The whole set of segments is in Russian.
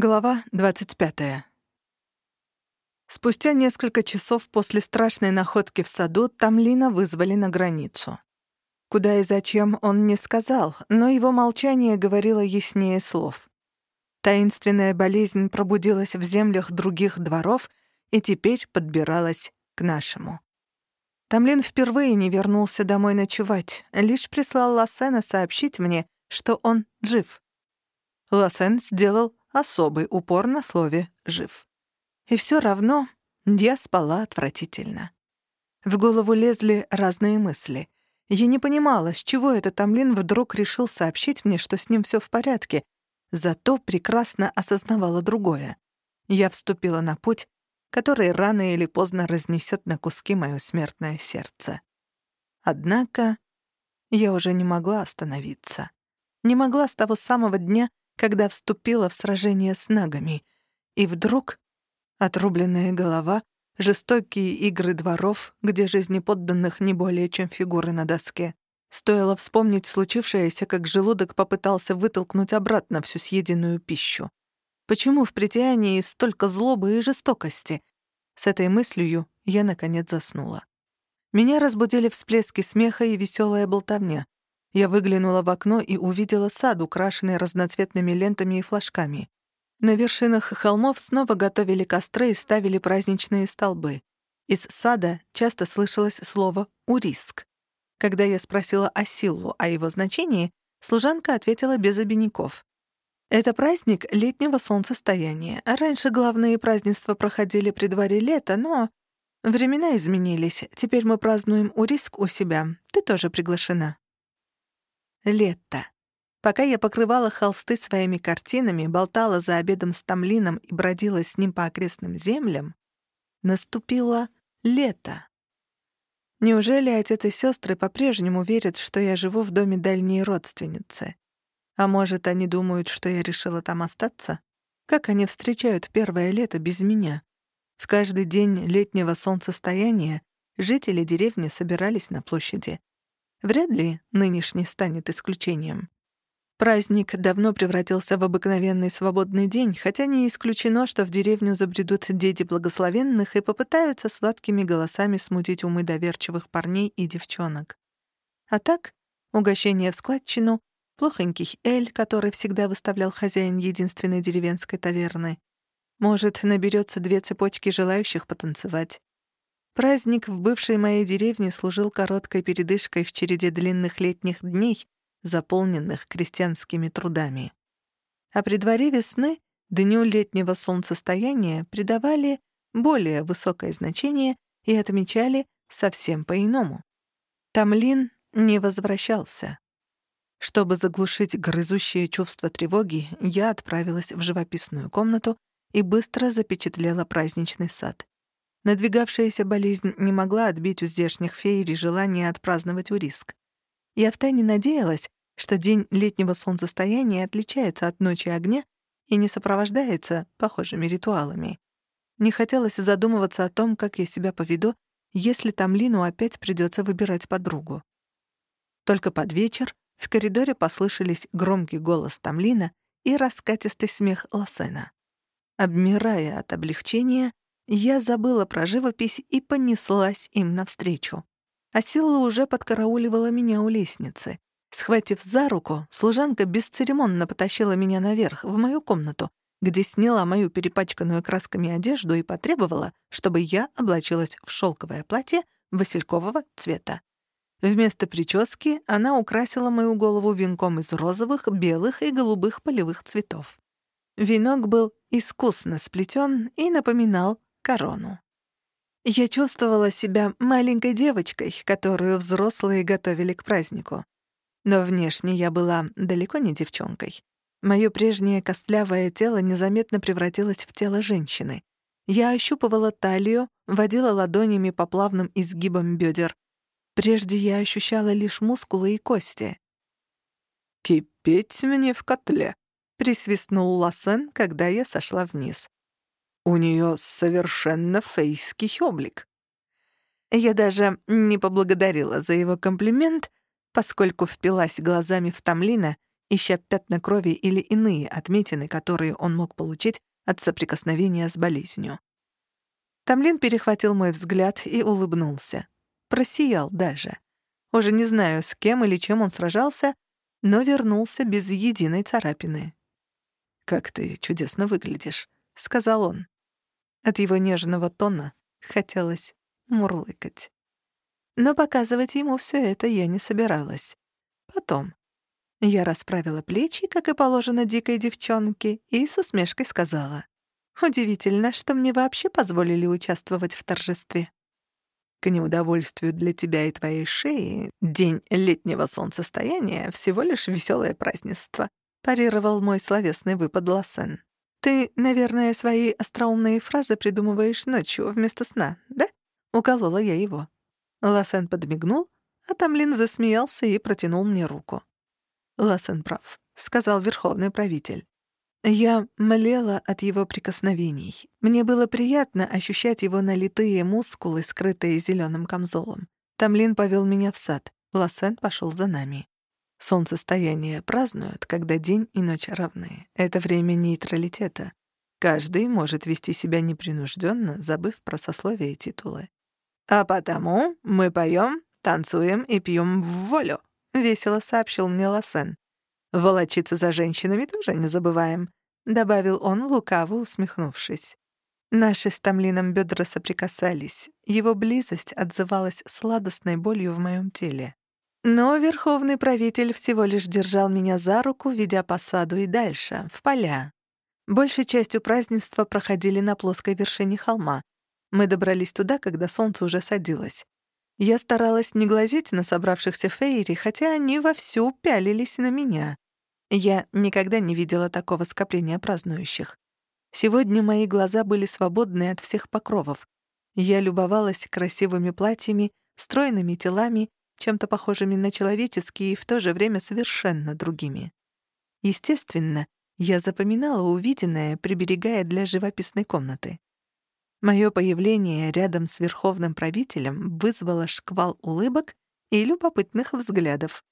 Глава 25. Спустя несколько часов после страшной находки в саду Тамлина вызвали на границу. Куда и зачем он не сказал, но его молчание говорило яснее слов. Таинственная болезнь пробудилась в землях других дворов и теперь подбиралась к нашему. Тамлин впервые не вернулся домой ночевать, лишь прислал Лассена сообщить мне, что он жив. Лассен сделал особый упор на слове «жив». И все равно я спала отвратительно. В голову лезли разные мысли. Я не понимала, с чего этот Тамлин вдруг решил сообщить мне, что с ним все в порядке, зато прекрасно осознавала другое. Я вступила на путь, который рано или поздно разнесет на куски мое смертное сердце. Однако я уже не могла остановиться. Не могла с того самого дня, когда вступила в сражение с нагами. И вдруг отрубленная голова, жестокие игры дворов, где жизни подданных не более чем фигуры на доске. Стоило вспомнить случившееся, как желудок попытался вытолкнуть обратно всю съеденную пищу. Почему в притянии столько злобы и жестокости? С этой мыслью я, наконец, заснула. Меня разбудили всплески смеха и веселая болтовня. Я выглянула в окно и увидела сад, украшенный разноцветными лентами и флажками. На вершинах холмов снова готовили костры и ставили праздничные столбы. Из сада часто слышалось слово «уриск». Когда я спросила о Силлу о его значении, служанка ответила без обиняков. Это праздник летнего солнцестояния. Раньше главные празднества проходили при дворе лета, но времена изменились. Теперь мы празднуем Уриск у себя. Ты тоже приглашена. Лето. Пока я покрывала холсты своими картинами, болтала за обедом с Тамлином и бродила с ним по окрестным землям, наступило лето. Неужели отец и сестры по-прежнему верят, что я живу в доме дальней родственницы? А может, они думают, что я решила там остаться? Как они встречают первое лето без меня? В каждый день летнего солнцестояния жители деревни собирались на площади. Вряд ли нынешний станет исключением. Праздник давно превратился в обыкновенный свободный день, хотя не исключено, что в деревню забредут дети благословенных и попытаются сладкими голосами смутить умы доверчивых парней и девчонок. А так, угощение в складчину, плохонький эль, который всегда выставлял хозяин единственной деревенской таверны. Может, наберется две цепочки желающих потанцевать. Праздник в бывшей моей деревне служил короткой передышкой в череде длинных летних дней, заполненных крестьянскими трудами. А при дворе весны дню летнего солнцестояния придавали более высокое значение и отмечали совсем по-иному. Тамлин не возвращался. Чтобы заглушить грызущее чувство тревоги, я отправилась в живописную комнату и быстро запечатлела праздничный сад. Надвигавшаяся болезнь не могла отбить у здешних феерий желание отпраздновать уриск. Я втайне надеялась, что день летнего солнцестояния отличается от ночи огня и не сопровождается похожими ритуалами. Не хотелось задумываться о том, как я себя поведу, если Тамлину опять придется выбирать подругу. Только под вечер в коридоре послышались громкий голос Тамлина и раскатистый смех Лосена. Обмирая от облегчения, я забыла про живопись и понеслась им навстречу. А Силла уже подкарауливала меня у лестницы. Схватив за руку, служанка бесцеремонно потащила меня наверх, в мою комнату, где сняла мою перепачканную красками одежду и потребовала, чтобы я облачилась в шелковое платье василькового цвета. Вместо прически она украсила мою голову венком из розовых, белых и голубых полевых цветов. Венок был искусно сплетен и напоминал корону. Я чувствовала себя маленькой девочкой, которую взрослые готовили к празднику. Но внешне я была далеко не девчонкой. Моё прежнее костлявое тело незаметно превратилось в тело женщины. Я ощупывала талию, водила ладонями по плавным изгибам бедер. Прежде я ощущала лишь мускулы и кости. «Кипеть мне в котле», — присвистнул Лассен, когда я сошла вниз. У нее совершенно фейский облик. Я даже не поблагодарила за его комплимент, поскольку впилась глазами в Тамлина ища пятна крови или иные отметины, которые он мог получить от соприкосновения с болезнью. Тамлин перехватил мой взгляд и улыбнулся. Просиял даже. Уже не знаю, с кем или чем он сражался, но вернулся без единой царапины. «Как ты чудесно выглядишь», — сказал он. От его нежного тона хотелось мурлыкать. Но показывать ему все это я не собиралась. Потом. Я расправила плечи, как и положено дикой девчонке, и с усмешкой сказала. «Удивительно, что мне вообще позволили участвовать в торжестве». К неудовольствию для тебя и твоей шеи день летнего солнцестояния — всего лишь веселое празднество», — парировал мой словесный выпад Лассен. «Ты, наверное, свои остроумные фразы придумываешь ночью вместо сна, да?» — уколола я его. Лассен подмигнул, а Тамлин засмеялся и протянул мне руку. Лассен прав», — сказал верховный правитель. Я млела от его прикосновений. Мне было приятно ощущать его налитые мускулы, скрытые зеленым камзолом. Тамлин повел меня в сад. Лассен пошел за нами. Солнцестояние празднуют, когда день и ночь равны. Это время нейтралитета. Каждый может вести себя непринужденно, забыв про сословие и титулы. «А потому мы поем, танцуем и пьем в волю», — весело сообщил мне Лассен. «Волочиться за женщинами тоже не забываем», — добавил он, лукаво усмехнувшись. Наши с Тамлином бедра соприкасались. Его близость отзывалась сладостной болью в моем теле. Но верховный правитель всего лишь держал меня за руку, ведя по саду и дальше, в поля. Большей частью празднества проходили на плоской вершине холма. Мы добрались туда, когда солнце уже садилось. Я старалась не глазеть на собравшихся фейри, хотя они вовсю пялились на меня. Я никогда не видела такого скопления празднующих. Сегодня мои глаза были свободны от всех покровов. Я любовалась красивыми платьями, стройными телами, чем-то похожими на человеческие и в то же время совершенно другими. Естественно, я запоминала увиденное, приберегая для живописной комнаты. Мое появление рядом с верховным правителем вызвало шквал улыбок и любопытных взглядов.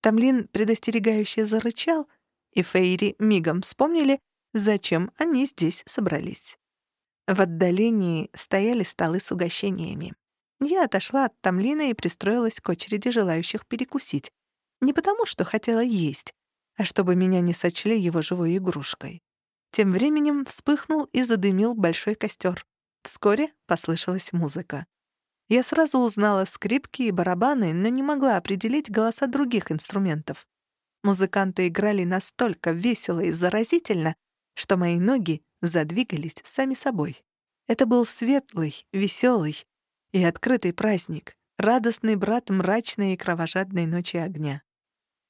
Тамлин предостерегающе зарычал, и Фейри мигом вспомнили, зачем они здесь собрались. В отдалении стояли столы с угощениями. Я отошла от Тамлина и пристроилась к очереди желающих перекусить. Не потому, что хотела есть, а чтобы меня не сочли его живой игрушкой. Тем временем вспыхнул и задымил большой костер. Вскоре послышалась музыка. Я сразу узнала скрипки и барабаны, но не могла определить голоса других инструментов. Музыканты играли настолько весело и заразительно, что мои ноги задвигались сами собой. Это был светлый, веселый и открытый праздник, радостный брат мрачной и кровожадной ночи огня.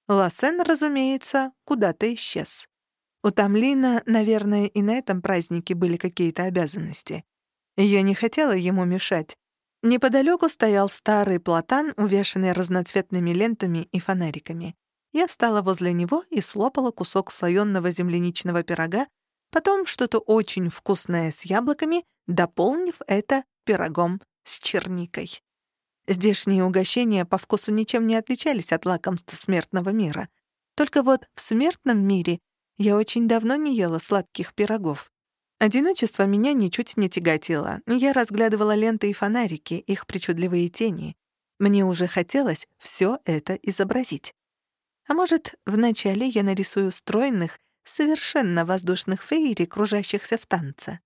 Лассен, разумеется, куда-то исчез. У Тамлина, наверное, и на этом празднике были какие-то обязанности. Я не хотела ему мешать. Неподалеку стоял старый платан, увешанный разноцветными лентами и фонариками. Я встала возле него и слопала кусок слоённого земляничного пирога, потом что-то очень вкусное с яблоками, дополнив это пирогом с черникой. Здешние угощения по вкусу ничем не отличались от лакомств смертного мира. Только вот в смертном мире я очень давно не ела сладких пирогов. Одиночество меня ничуть не тяготило. Я разглядывала ленты и фонарики, их причудливые тени. Мне уже хотелось все это изобразить. А может, вначале я нарисую стройных, совершенно воздушных фейри, кружащихся в танце.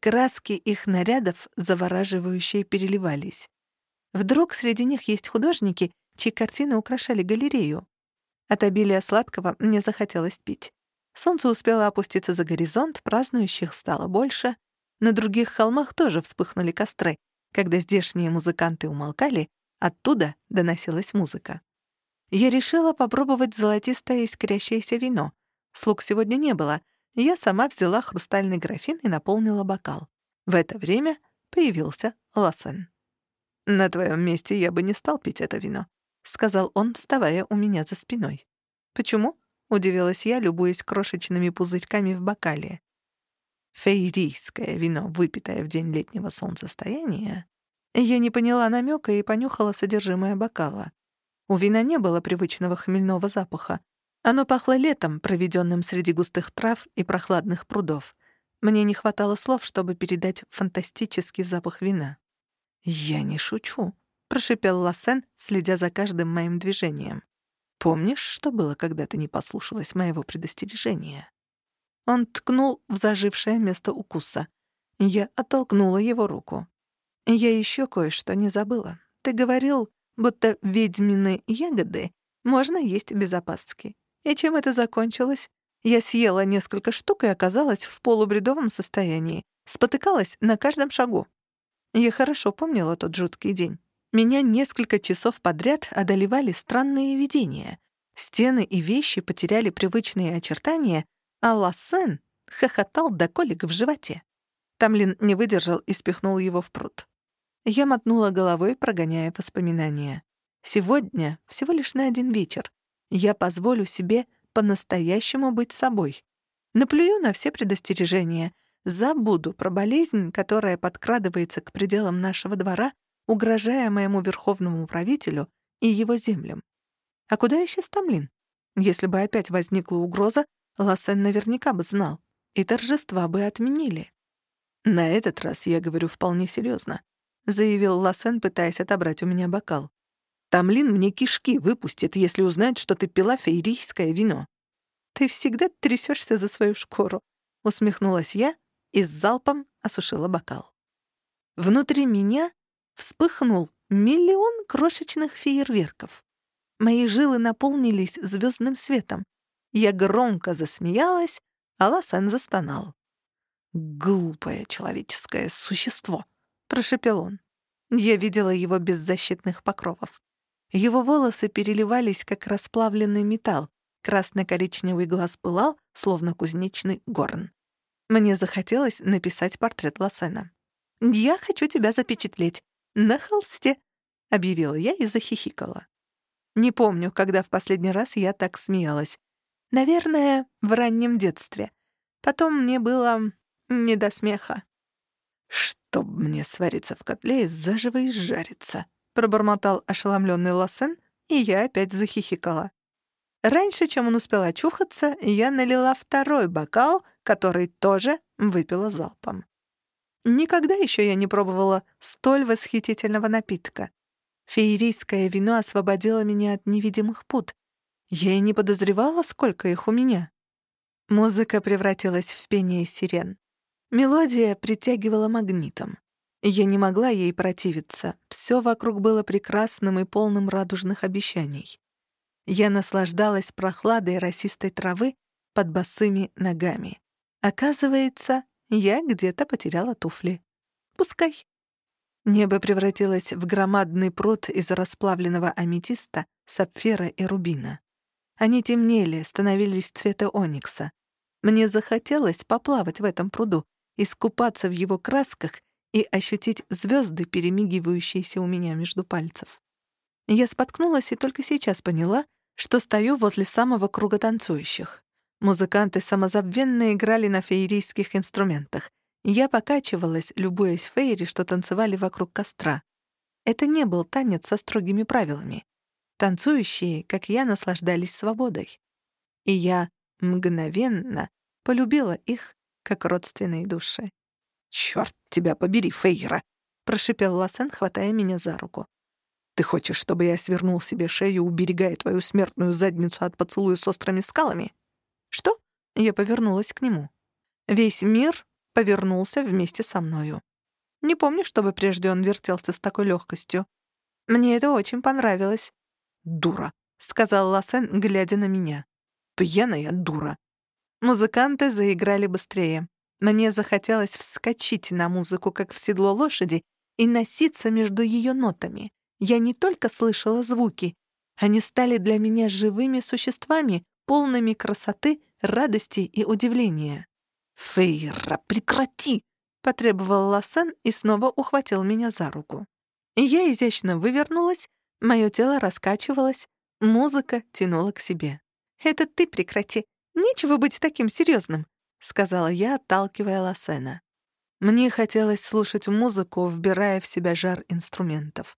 Краски их нарядов завораживающие переливались. Вдруг среди них есть художники, чьи картины украшали галерею. От обилия сладкого мне захотелось пить. Солнце успело опуститься за горизонт, празднующих стало больше. На других холмах тоже вспыхнули костры. Когда здешние музыканты умолкали, оттуда доносилась музыка. Я решила попробовать золотистое искрящееся вино. Слуг сегодня не было. Я сама взяла хрустальный графин и наполнила бокал. В это время появился Лассен. «На твоем месте я бы не стал пить это вино», — сказал он, вставая у меня за спиной. «Почему?» — удивилась я, любуясь крошечными пузырьками в бокале. Фейрийское вино, выпитое в день летнего солнцестояния. Я не поняла намека и понюхала содержимое бокала. У вина не было привычного хмельного запаха. Оно пахло летом, проведенным среди густых трав и прохладных прудов. Мне не хватало слов, чтобы передать фантастический запах вина. «Я не шучу», — прошипел Лассен, следя за каждым моим движением. «Помнишь, что было, когда ты не послушалась моего предостережения?» Он ткнул в зажившее место укуса. Я оттолкнула его руку. «Я еще кое-что не забыла. Ты говорил, будто ведьмины ягоды можно есть без опаски. И чем это закончилось? Я съела несколько штук и оказалась в полубредовом состоянии. Спотыкалась на каждом шагу. Я хорошо помнила тот жуткий день. Меня несколько часов подряд одолевали странные видения. Стены и вещи потеряли привычные очертания, а Лассен хохотал до колик в животе. Тамлин не выдержал и спихнул его в пруд. Я мотнула головой, прогоняя воспоминания. Сегодня, всего лишь на один вечер, я позволю себе по-настоящему быть собой. Наплюю на все предостережения, забуду про болезнь, которая подкрадывается к пределам нашего двора, угрожая моему верховному правителю и его землям. А куда исчез Тамлин? Если бы опять возникла угроза, Лассен наверняка бы знал, и торжества бы отменили. «На этот раз я говорю вполне серьезно, заявил Лассен, пытаясь отобрать у меня бокал. Тамлин мне кишки выпустит, если узнает, что ты пила фейрийское вино». «Ты всегда трясешься за свою шкуру», — усмехнулась я и с залпом осушила бокал. Внутри меня вспыхнул миллион крошечных фейерверков. Мои жилы наполнились звездным светом. Я громко засмеялась, а Ласан застонал. «Глупое человеческое существо», — прошепел он. Я видела его беззащитных покровов. Его волосы переливались, как расплавленный металл. Красно-коричневый глаз пылал, словно кузнечный горн. Мне захотелось написать портрет Лосена. «Я хочу тебя запечатлеть. На холсте», — объявила я и захихикала. Не помню, когда в последний раз я так смеялась. Наверное, в раннем детстве. Потом мне было не до смеха. «Чтоб мне свариться в котле и заживо изжариться», пробормотал ошеломленный Лассен, и я опять захихикала. Раньше, чем он успел очухаться, я налила второй бокал, который тоже выпила залпом. Никогда еще я не пробовала столь восхитительного напитка. Феерийское вино освободило меня от невидимых пут. Я и не подозревала, сколько их у меня. Музыка превратилась в пение сирен. Мелодия притягивала магнитом. Я не могла ей противиться. Все вокруг было прекрасным и полным радужных обещаний. Я наслаждалась прохладой росистой травы под босыми ногами. Оказывается, я где-то потеряла туфли. Пускай. Небо превратилось в громадный пруд из расплавленного аметиста, сапфира и рубина. Они темнели, становились цвета оникса. Мне захотелось поплавать в этом пруду, искупаться в его красках и ощутить звезды, перемигивающиеся у меня между пальцев. Я споткнулась и только сейчас поняла, что стою возле самого круга танцующих. Музыканты самозабвенно играли на феерийских инструментах. Я покачивалась, любуясь фейри, что танцевали вокруг костра. Это не был танец со строгими правилами. Танцующие, как я, наслаждались свободой. И я мгновенно полюбила их, как родственные души. «Чёрт тебя побери, Фейра!» — прошипел Лассен, хватая меня за руку. «Ты хочешь, чтобы я свернул себе шею, уберегая твою смертную задницу от поцелуя с острыми скалами?» «Что?» — я повернулась к нему. Весь мир повернулся вместе со мною. Не помню, чтобы прежде он вертелся с такой легкостью. Мне это очень понравилось. «Дура», — сказал Лассен, глядя на меня. «Пьяная дура». Музыканты заиграли быстрее. Мне захотелось вскочить на музыку, как в седло лошади, и носиться между ее нотами. Я не только слышала звуки, они стали для меня живыми существами, полными красоты, радости и удивления. «Фейра, прекрати!» — потребовал Лассен и снова ухватил меня за руку. Я изящно вывернулась, мое тело раскачивалось, музыка тянула к себе. «Это ты прекрати! Нечего быть таким серьезным. — сказала я, отталкивая Лассена. Мне хотелось слушать музыку, вбирая в себя жар инструментов.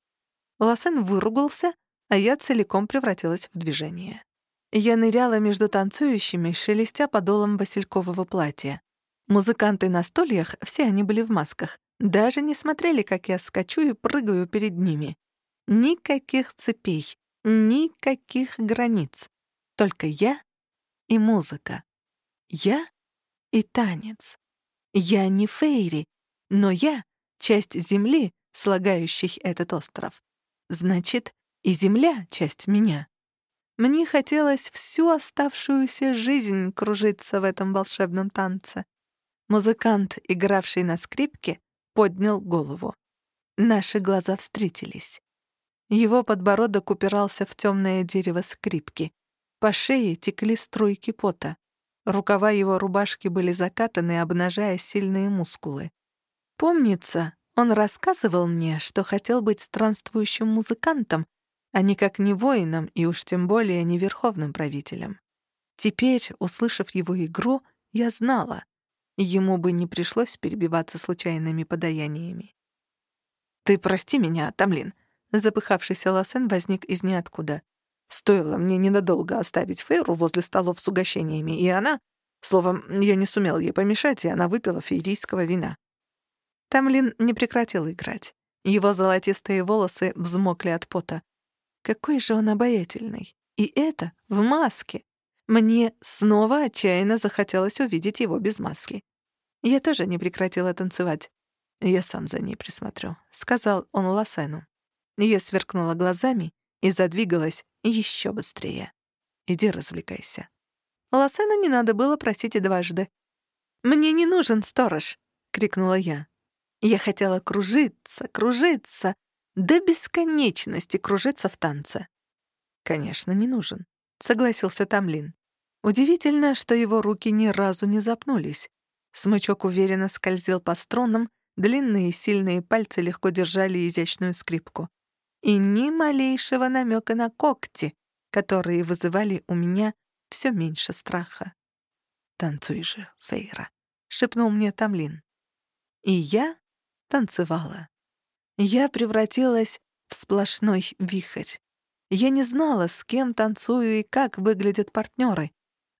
Лассен выругался, а я целиком превратилась в движение. Я ныряла между танцующими, шелестя подолом василькового платья. Музыканты на стульях, все они были в масках, даже не смотрели, как я скачу и прыгаю перед ними. Никаких цепей, никаких границ. Только я и музыка. Я и танец. Я не Фейри, но я — часть земли, слагающих этот остров. Значит, и земля — часть меня. Мне хотелось всю оставшуюся жизнь кружиться в этом волшебном танце. Музыкант, игравший на скрипке, поднял голову. Наши глаза встретились. Его подбородок упирался в темное дерево скрипки. По шее текли струйки пота. Рукава его рубашки были закатаны, обнажая сильные мускулы. Помнится, он рассказывал мне, что хотел быть странствующим музыкантом, а никак не воином и уж тем более не верховным правителем. Теперь, услышав его игру, я знала, ему бы не пришлось перебиваться случайными подаяниями. «Ты прости меня, Тамлин», — запыхавшийся Лосен возник из ниоткуда. «Стоило мне ненадолго оставить Фейру возле столов с угощениями, и она... Словом, я не сумел ей помешать, и она выпила феерийского вина». Тамлин не прекратил играть. Его золотистые волосы взмокли от пота. Какой же он обаятельный. И это в маске. Мне снова отчаянно захотелось увидеть его без маски. Я тоже не прекратила танцевать. «Я сам за ней присмотрю», — сказал он Лосену. Я сверкнула глазами и задвигалась еще быстрее. «Иди развлекайся». Лосену не надо было просить и дважды. «Мне не нужен сторож!» — крикнула я. Я хотела кружиться, кружиться, до бесконечности кружиться в танце. «Конечно, не нужен», — согласился Тамлин. Удивительно, что его руки ни разу не запнулись. Смычок уверенно скользил по струнам, длинные сильные пальцы легко держали изящную скрипку. И ни малейшего намека на когти, которые вызывали у меня все меньше страха. «Танцуй же, Фейра», — шепнул мне Тамлин. И я танцевала. Я превратилась в сплошной вихрь. Я не знала, с кем танцую и как выглядят партнеры.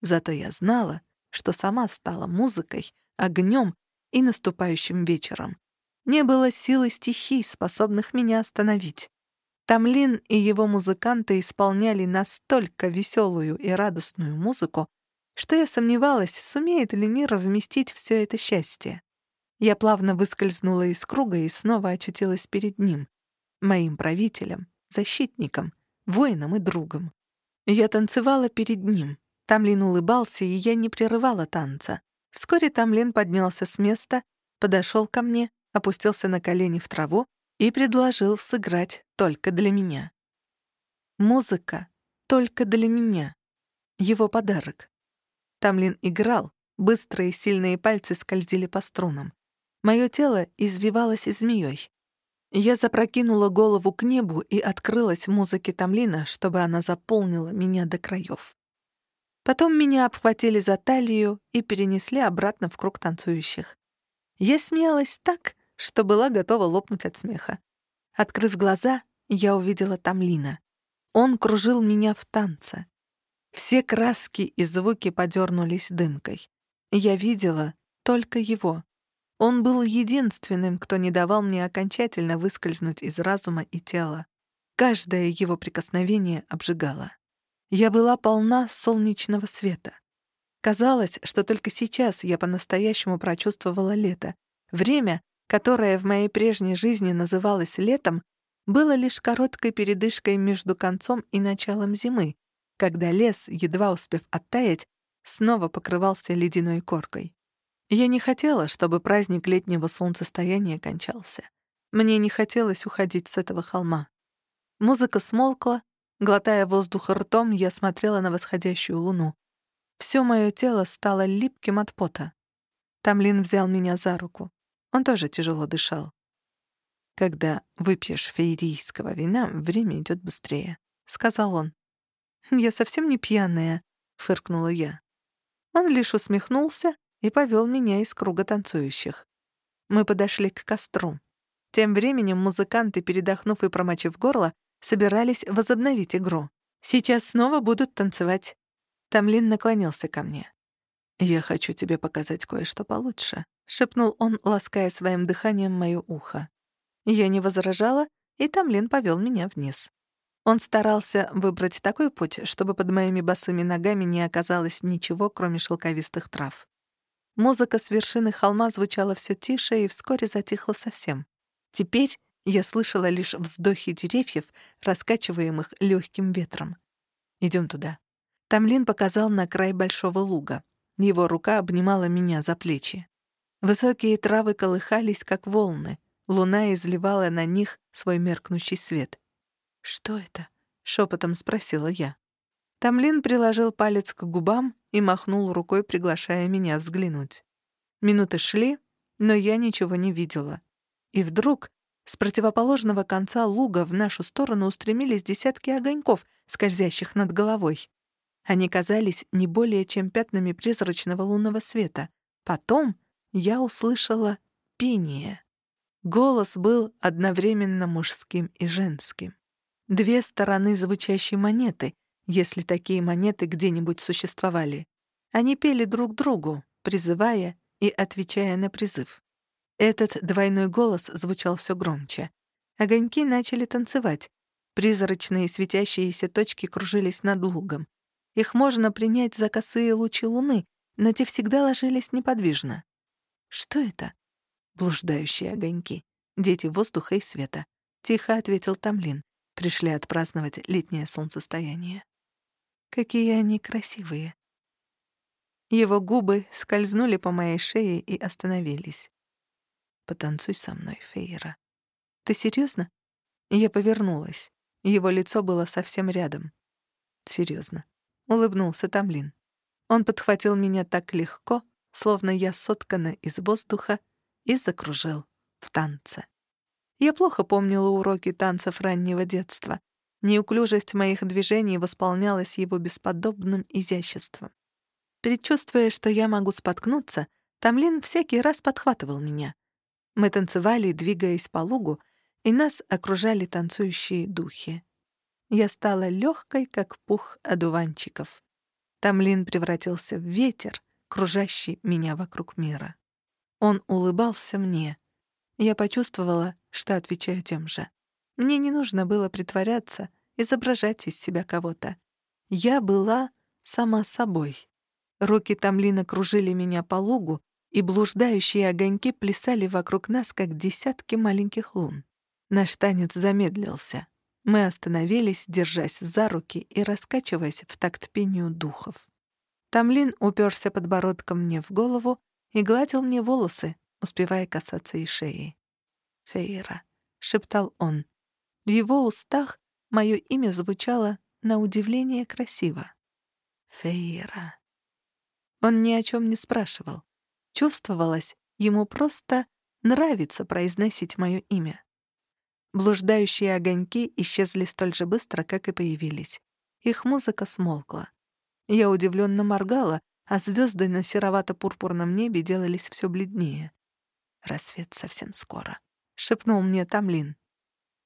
Зато я знала, что сама стала музыкой, огнем и наступающим вечером. Не было силы стихий, способных меня остановить. Тамлин и его музыканты исполняли настолько веселую и радостную музыку, что я сомневалась, сумеет ли мир вместить все это счастье. Я плавно выскользнула из круга и снова очутилась перед ним, моим правителем, защитником, воином и другом. Я танцевала перед ним. Тамлин улыбался, и я не прерывала танца. Вскоре Тамлин поднялся с места, подошел ко мне, опустился на колени в траву и предложил сыграть только для меня. Музыка только для меня. Его подарок. Тамлин играл, быстрые сильные пальцы скользили по струнам. Мое тело извивалось змеей. Я запрокинула голову к небу и открылась музыке Тамлина, чтобы она заполнила меня до краев. Потом меня обхватили за талию и перенесли обратно в круг танцующих. Я смеялась так, что была готова лопнуть от смеха. Открыв глаза, я увидела Тамлина. Он кружил меня в танце. Все краски и звуки подернулись дымкой. Я видела только его. Он был единственным, кто не давал мне окончательно выскользнуть из разума и тела. Каждое его прикосновение обжигало. Я была полна солнечного света. Казалось, что только сейчас я по-настоящему прочувствовала лето. Время, которое в моей прежней жизни называлось летом, было лишь короткой передышкой между концом и началом зимы, когда лес, едва успев оттаять, снова покрывался ледяной коркой. Я не хотела, чтобы праздник летнего солнцестояния кончался. Мне не хотелось уходить с этого холма. Музыка смолкла, глотая воздух ртом, я смотрела на восходящую луну. Всё моё тело стало липким от пота. Тамлин взял меня за руку. Он тоже тяжело дышал. «Когда выпьешь феерийского вина, время идёт быстрее», — сказал он. «Я совсем не пьяная», — фыркнула я. Он лишь усмехнулся и повел меня из круга танцующих. Мы подошли к костру. Тем временем музыканты, передохнув и промочив горло, собирались возобновить игру. «Сейчас снова будут танцевать», Тамлин наклонился ко мне. «Я хочу тебе показать кое-что получше», — шепнул он, лаская своим дыханием моё ухо. Я не возражала, и Тамлин повёл меня вниз. Он старался выбрать такой путь, чтобы под моими босыми ногами не оказалось ничего, кроме шелковистых трав. Музыка с вершины холма звучала всё тише и вскоре затихла совсем. Теперь я слышала лишь вздохи деревьев, раскачиваемых лёгким ветром. Идём туда». Тамлин показал на край большого луга. Его рука обнимала меня за плечи. Высокие травы колыхались, как волны. Луна изливала на них свой меркнущий свет. «Что это?» — шепотом спросила я. Тамлин приложил палец к губам и махнул рукой, приглашая меня взглянуть. Минуты шли, но я ничего не видела. И вдруг с противоположного конца луга в нашу сторону устремились десятки огоньков, скользящих над головой. Они казались не более чем пятнами призрачного лунного света. Потом я услышала пение. Голос был одновременно мужским и женским. Две стороны звучащей монеты, если такие монеты где-нибудь существовали. Они пели друг другу, призывая и отвечая на призыв. Этот двойной голос звучал все громче. Огоньки начали танцевать. Призрачные светящиеся точки кружились над лугом. Их можно принять за косые лучи луны, но те всегда ложились неподвижно. Что это? Блуждающие огоньки. Дети воздуха и света. Тихо ответил Тамлин. Пришли отпраздновать летнее солнцестояние. Какие они красивые. Его губы скользнули по моей шее и остановились. «Потанцуй со мной, Фейра». «Ты серьезно? Я повернулась. Его лицо было совсем рядом. Серьезно улыбнулся Тамлин. Он подхватил меня так легко, словно я соткана из воздуха, и закружил в танце. Я плохо помнила уроки танцев раннего детства. Неуклюжесть моих движений восполнялась его бесподобным изяществом. Предчувствуя, что я могу споткнуться, Тамлин всякий раз подхватывал меня. Мы танцевали, двигаясь по лугу, и нас окружали танцующие духи. Я стала легкой, как пух одуванчиков. Тамлин превратился в ветер, кружащий меня вокруг мира. Он улыбался мне. Я почувствовала, что отвечаю тем же. Мне не нужно было притворяться, изображать из себя кого-то. Я была сама собой. Руки Тамлина кружили меня по лугу, и блуждающие огоньки плясали вокруг нас, как десятки маленьких лун. Наш танец замедлился. Мы остановились, держась за руки и раскачиваясь в такт пению духов. Тамлин уперся подбородком мне в голову и гладил мне волосы, успевая касаться и шеи. «Фейра», — шептал он. В его устах мое имя звучало на удивление красиво. «Фейра». Он ни о чем не спрашивал. Чувствовалось, ему просто нравится произносить мое имя. Блуждающие огоньки исчезли столь же быстро, как и появились. Их музыка смолкла. Я удивленно моргала, а звезды на серовато-пурпурном небе делались все бледнее. «Рассвет совсем скоро», — шепнул мне Тамлин.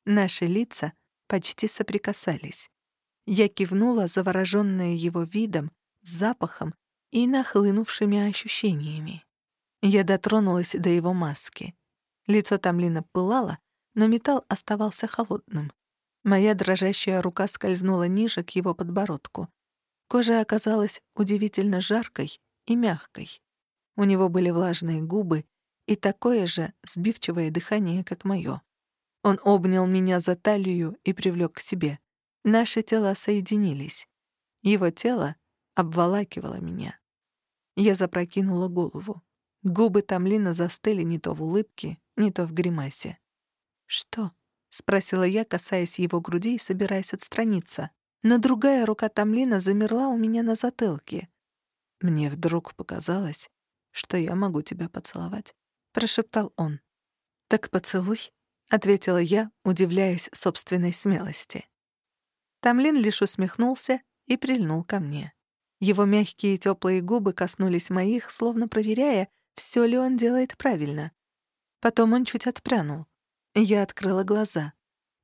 Наши лица почти соприкасались. Я кивнула, заворожённая его видом, запахом и нахлынувшими ощущениями. Я дотронулась до его маски. Лицо Тамлина пылало, но металл оставался холодным. Моя дрожащая рука скользнула ниже к его подбородку. Кожа оказалась удивительно жаркой и мягкой. У него были влажные губы и такое же сбивчивое дыхание, как моё. Он обнял меня за талию и привлёк к себе. Наши тела соединились. Его тело обволакивало меня. Я запрокинула голову. Губы Тамлина застыли не то в улыбке, не то в гримасе. «Что?» — спросила я, касаясь его груди и собираясь отстраниться. Но другая рука Тамлина замерла у меня на затылке. «Мне вдруг показалось, что я могу тебя поцеловать», — прошептал он. «Так поцелуй», — ответила я, удивляясь собственной смелости. Тамлин лишь усмехнулся и прильнул ко мне. Его мягкие теплые губы коснулись моих, словно проверяя, все ли он делает правильно. Потом он чуть отпрянул. Я открыла глаза.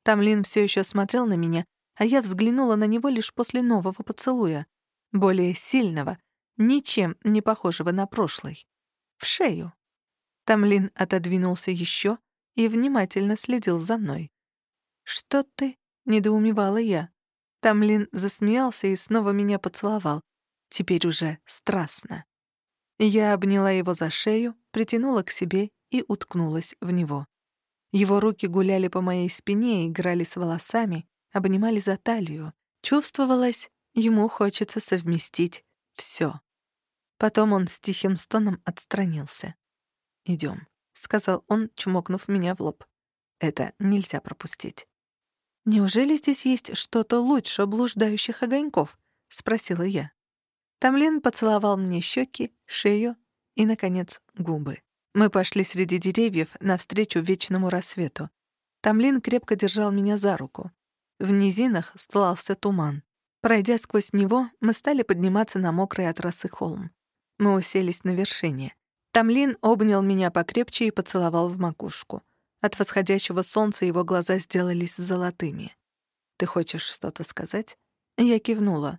Тамлин все еще смотрел на меня, а я взглянула на него лишь после нового поцелуя. более сильного, ничем не похожего на прошлый. В шею. Тамлин отодвинулся еще и внимательно следил за мной. «Что ты?» — недоумевала я. Тамлин засмеялся и снова меня поцеловал. Теперь уже страстно. Я обняла его за шею, притянула к себе и уткнулась в него. Его руки гуляли по моей спине, играли с волосами, обнимали за талию. Чувствовалось, ему хочется совместить все. Потом он с тихим стоном отстранился. «Идем», — сказал он, чмокнув меня в лоб. «Это нельзя пропустить». «Неужели здесь есть что-то лучше блуждающих огоньков?» — спросила я. Тамлин поцеловал мне щеки, шею и, наконец, губы. Мы пошли среди деревьев навстречу вечному рассвету. Тамлин крепко держал меня за руку. В низинах стлался туман. Пройдя сквозь него, мы стали подниматься на мокрый от росы холм. Мы уселись на вершине. Тамлин обнял меня покрепче и поцеловал в макушку. От восходящего солнца его глаза сделались золотыми. «Ты хочешь что-то сказать?» Я кивнула.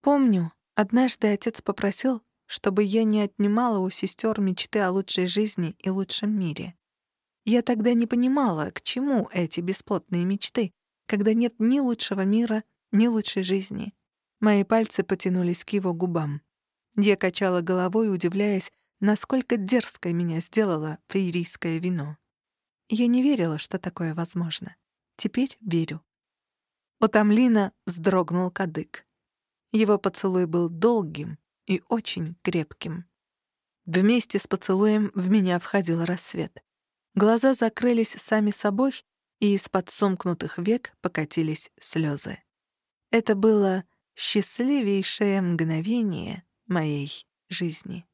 «Помню, однажды отец попросил, чтобы я не отнимала у сестер мечты о лучшей жизни и лучшем мире. Я тогда не понимала, к чему эти бесплотные мечты, когда нет ни лучшего мира, ни лучшей жизни. Мои пальцы потянулись к его губам. Я качала головой, удивляясь, насколько дерзкое меня сделало фейрийское вино. Я не верила, что такое возможно. Теперь верю. У Тамлина вздрогнул кадык. Его поцелуй был долгим и очень крепким. Вместе с поцелуем в меня входил рассвет. Глаза закрылись сами собой, и из-под сомкнутых век покатились слезы. Это было счастливейшее мгновение моей жизни.